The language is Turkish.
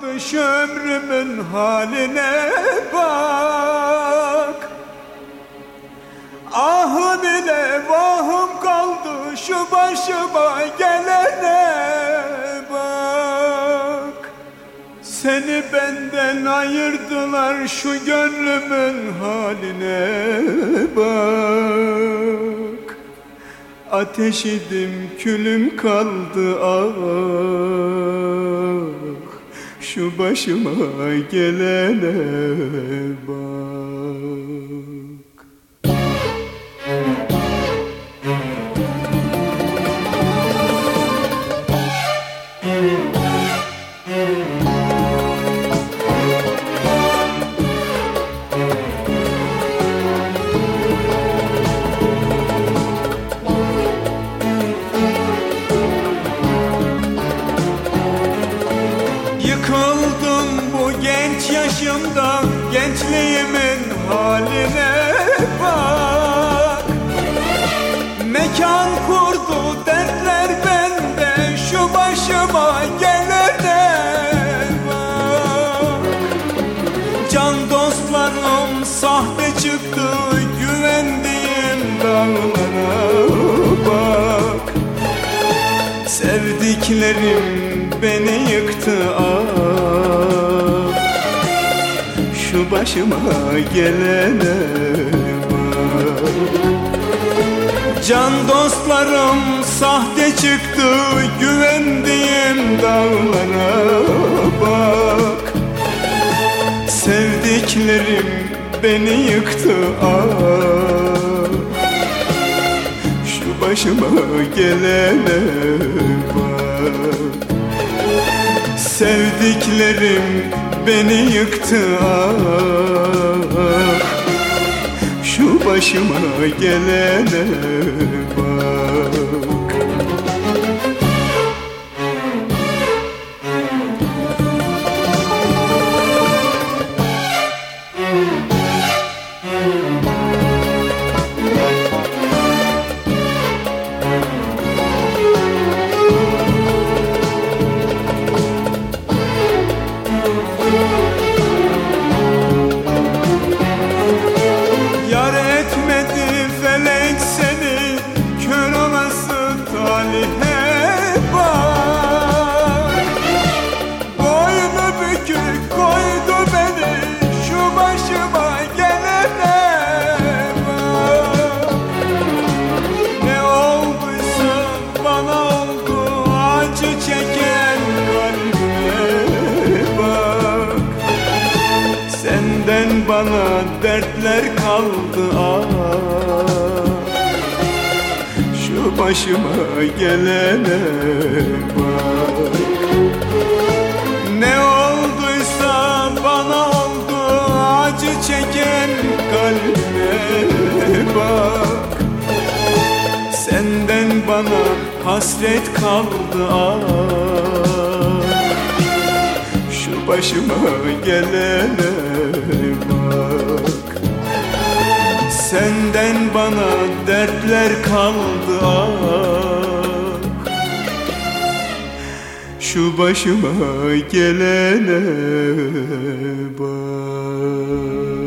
kaldı şu ömrümün haline bak. Ahım ile vahım kaldı şu başıma gelene bak. Seni benden ayırdılar şu gönlümün haline bak. Ateş idim külüm kaldı ah Şu başıma gelene bak Yıkıldım bu genç yaşımda Gençliğimin haline bak. Mekan kurdu dertler bende Şu başıma gelene bak Can dostlarım sahte çıktı Güvendiğim dağlara bak. Sevdiklerim beni yıktı başıma gelene Can dostlarım sahte çıktı Güvendiğim dağlara bak. Sevdiklerim beni yıktı ah. Şu başıma gelene bak Sevdiklerim beni yıktı. Şu başıma gelene bak bana dertler kaldı ah. Şu başıma gelene bak. Ne olduysa bana oldu Acı çeken kalbime bak. Senden bana hasret kaldı ah. Şu başıma gelene bak Senden bana dertler kaldı. Ah Şu başıma gelene bak